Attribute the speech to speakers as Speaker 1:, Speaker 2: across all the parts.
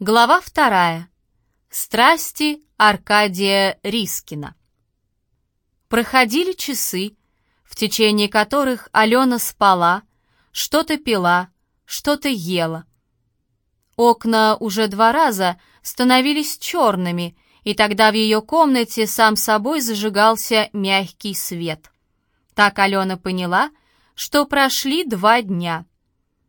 Speaker 1: Глава вторая. Страсти Аркадия Рискина. Проходили часы, в течение которых Алена спала, что-то пила, что-то ела. Окна уже два раза становились черными, и тогда в ее комнате сам собой зажигался мягкий свет. Так Алена поняла, что прошли два дня.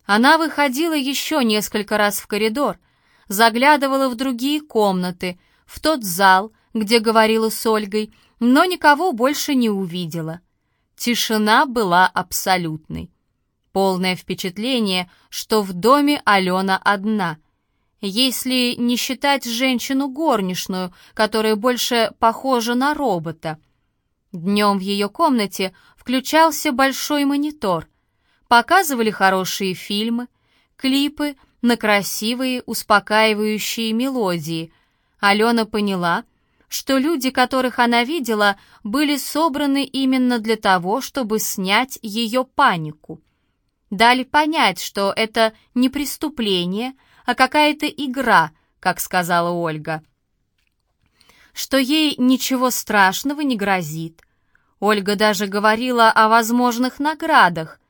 Speaker 1: Она выходила еще несколько раз в коридор — заглядывала в другие комнаты, в тот зал, где говорила с Ольгой, но никого больше не увидела. Тишина была абсолютной. Полное впечатление, что в доме Алена одна. Если не считать женщину горничную, которая больше похожа на робота. Днем в ее комнате включался большой монитор. Показывали хорошие фильмы, клипы — на красивые, успокаивающие мелодии. Алена поняла, что люди, которых она видела, были собраны именно для того, чтобы снять ее панику. Дали понять, что это не преступление, а какая-то игра, как сказала Ольга. Что ей ничего страшного не грозит. Ольга даже говорила о возможных наградах.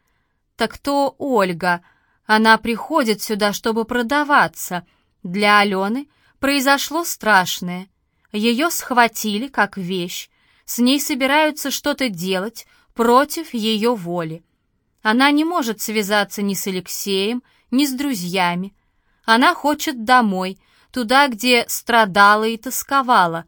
Speaker 1: Так кто Ольга — она приходит сюда, чтобы продаваться. Для Алены произошло страшное. Ее схватили как вещь. С ней собираются что-то делать против ее воли. Она не может связаться ни с Алексеем, ни с друзьями. Она хочет домой, туда, где страдала и тосковала.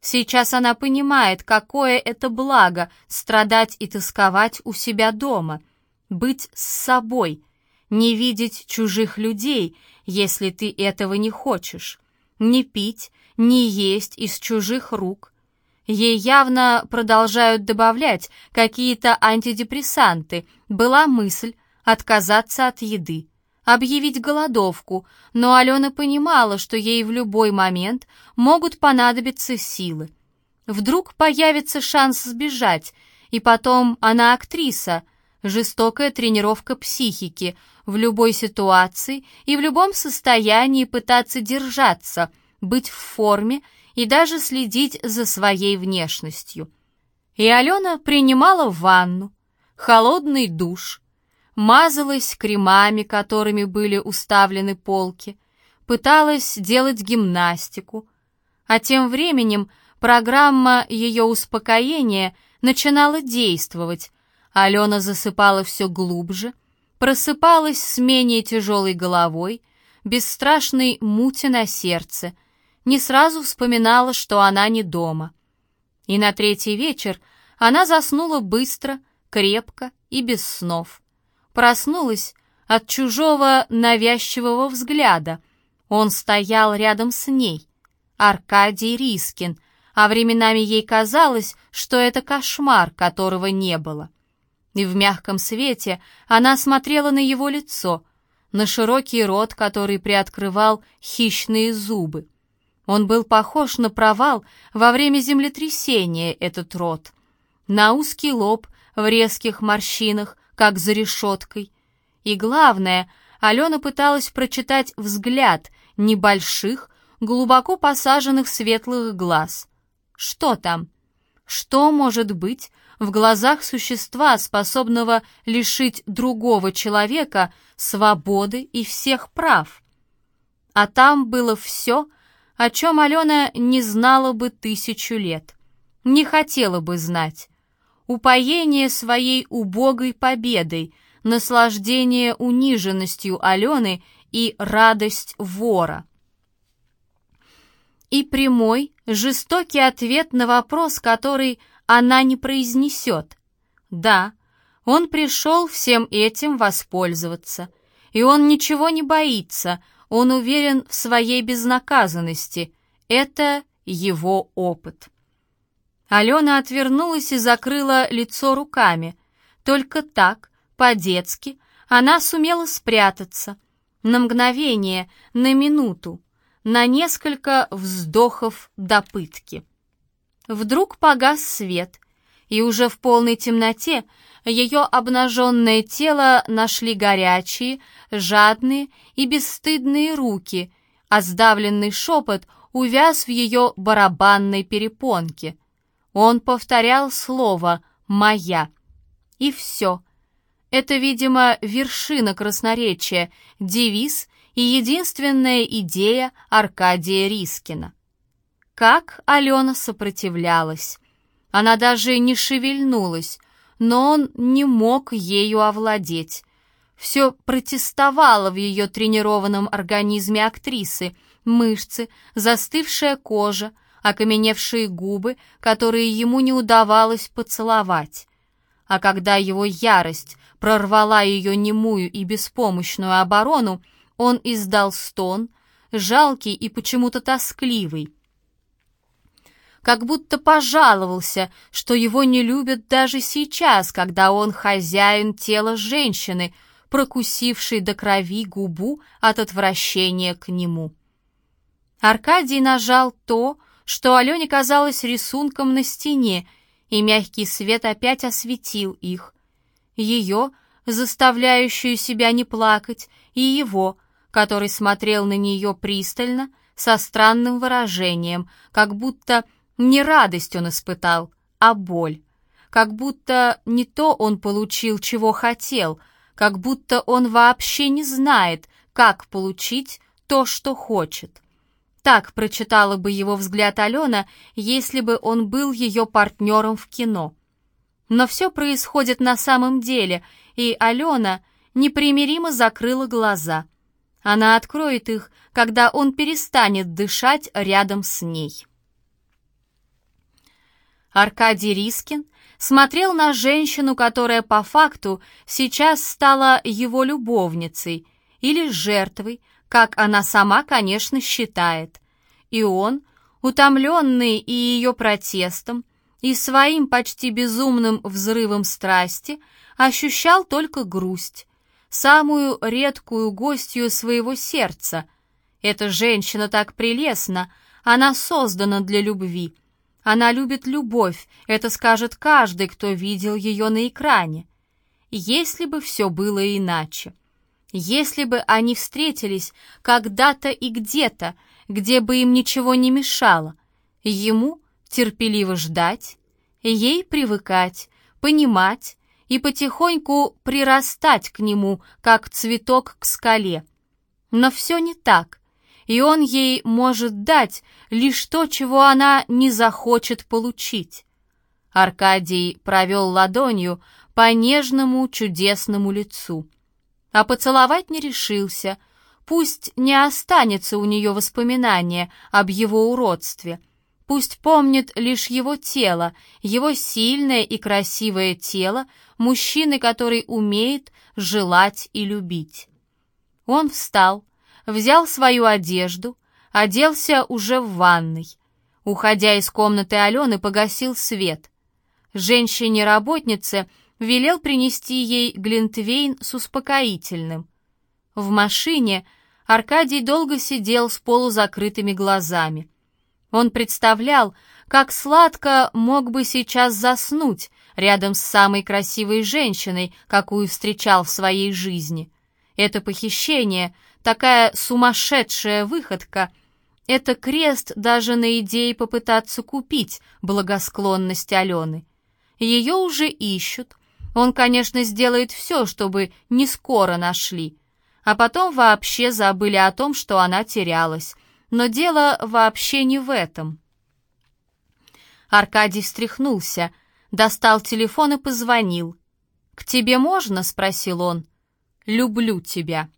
Speaker 1: Сейчас она понимает, какое это благо страдать и тосковать у себя дома, быть с собой — не видеть чужих людей, если ты этого не хочешь, не пить, не есть из чужих рук. Ей явно продолжают добавлять какие-то антидепрессанты. Была мысль отказаться от еды, объявить голодовку, но Алена понимала, что ей в любой момент могут понадобиться силы. Вдруг появится шанс сбежать, и потом она актриса, жестокая тренировка психики — в любой ситуации и в любом состоянии пытаться держаться, быть в форме и даже следить за своей внешностью. И Алена принимала ванну, холодный душ, мазалась кремами, которыми были уставлены полки, пыталась делать гимнастику, а тем временем программа ее успокоения начинала действовать, Алена засыпала все глубже, просыпалась с менее тяжелой головой, бесстрашной мути на сердце, не сразу вспоминала, что она не дома. И на третий вечер она заснула быстро, крепко и без снов. Проснулась от чужого навязчивого взгляда. Он стоял рядом с ней, Аркадий Рискин, а временами ей казалось, что это кошмар, которого не было и в мягком свете она смотрела на его лицо, на широкий рот, который приоткрывал хищные зубы. Он был похож на провал во время землетрясения, этот рот, на узкий лоб в резких морщинах, как за решеткой. И главное, Алена пыталась прочитать взгляд небольших, глубоко посаженных светлых глаз. Что там? Что может быть в глазах существа, способного лишить другого человека свободы и всех прав. А там было все, о чем Алена не знала бы тысячу лет, не хотела бы знать. Упоение своей убогой победой, наслаждение униженностью Алены и радость вора. И прямой, жестокий ответ на вопрос, который она не произнесет. Да, он пришел всем этим воспользоваться. И он ничего не боится, он уверен в своей безнаказанности. Это его опыт. Алена отвернулась и закрыла лицо руками. Только так, по-детски, она сумела спрятаться. На мгновение, на минуту, на несколько вздохов до пытки. Вдруг погас свет, и уже в полной темноте ее обнаженное тело нашли горячие, жадные и бесстыдные руки, а сдавленный шепот увяз в ее барабанной перепонке. Он повторял слово «моя». И все. Это, видимо, вершина красноречия, девиз и единственная идея Аркадия Рискина. Как Алена сопротивлялась. Она даже не шевельнулась, но он не мог ею овладеть. Все протестовало в ее тренированном организме актрисы, мышцы, застывшая кожа, окаменевшие губы, которые ему не удавалось поцеловать. А когда его ярость прорвала ее немую и беспомощную оборону, он издал стон, жалкий и почему-то тоскливый. Как будто пожаловался, что его не любят даже сейчас, когда он хозяин тела женщины — прокусивший до крови губу от отвращения к нему. Аркадий нажал то, что Алене казалось рисунком на стене, и мягкий свет опять осветил их. Ее, заставляющую себя не плакать, и его, который смотрел на нее пристально, со странным выражением, как будто не радость он испытал, а боль. Как будто не то он получил, чего хотел — как будто он вообще не знает, как получить то, что хочет. Так прочитала бы его взгляд Алена, если бы он был ее партнером в кино. Но все происходит на самом деле, и Алена непримиримо закрыла глаза. Она откроет их, когда он перестанет дышать рядом с ней. Аркадий Рискин смотрел на женщину, которая по факту сейчас стала его любовницей или жертвой, как она сама, конечно, считает. И он, утомленный и ее протестом, и своим почти безумным взрывом страсти, ощущал только грусть, самую редкую гостью своего сердца. Эта женщина так прелестна, она создана для любви, она любит любовь, это скажет каждый, кто видел ее на экране. Если бы все было иначе. Если бы они встретились когда-то и где-то, где бы им ничего не мешало. Ему терпеливо ждать, ей привыкать, понимать и потихоньку прирастать к нему, как цветок к скале. Но все не так и он ей может дать лишь то, чего она не захочет получить. Аркадий провел ладонью по нежному чудесному лицу. А поцеловать не решился, пусть не останется у нее воспоминания об его уродстве, пусть помнит лишь его тело, его сильное и красивое тело, мужчины, который умеет желать и любить. Он встал, взял свою одежду, оделся уже в ванной. Уходя из комнаты Алены, погасил свет. Женщине-работнице велел принести ей глинтвейн с успокоительным. В машине Аркадий долго сидел с полузакрытыми глазами. Он представлял, как сладко мог бы сейчас заснуть рядом с самой красивой женщиной, какую встречал в своей жизни. Это похищение — Такая сумасшедшая выходка — это крест даже на идее попытаться купить благосклонность Алены. Ее уже ищут. Он, конечно, сделает все, чтобы не скоро нашли. А потом вообще забыли о том, что она терялась. Но дело вообще не в этом. Аркадий встряхнулся, достал телефон и позвонил. «К тебе можно?» — спросил он. «Люблю тебя».